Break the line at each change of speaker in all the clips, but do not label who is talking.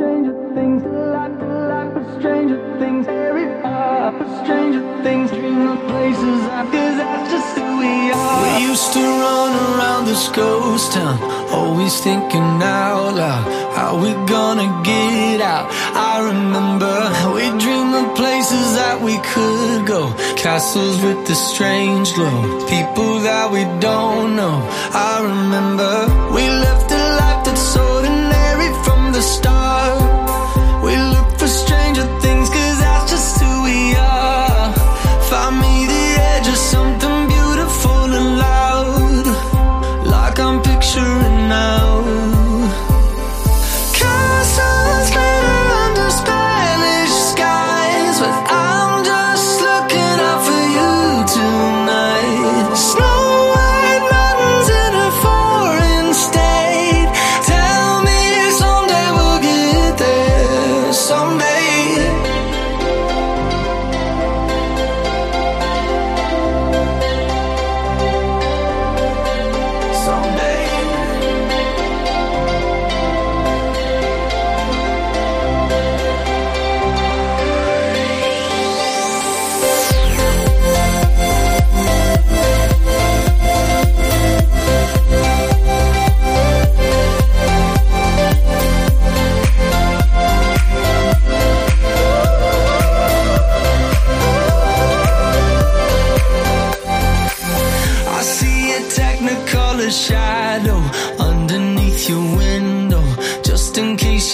stranger things, life, life of stranger things, very far for stranger things, dream of places, cause that's just who we are.
We used to run around this ghost town, always thinking out loud, how we gonna get out. I remember we dreamed of places that we could go, castles with the strange glow, people that we don't know. I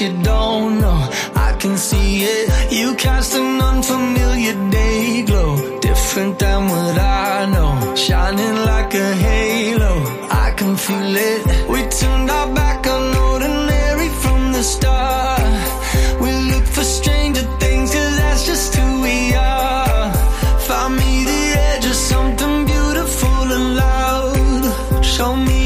you don't know, I can see it. You cast an unfamiliar day glow, different than what I know. Shining like a halo, I can feel it. We turned our back on ordinary from the start. We look for stranger things, cause that's just who we are. Find me the edge of something beautiful and loud. Show me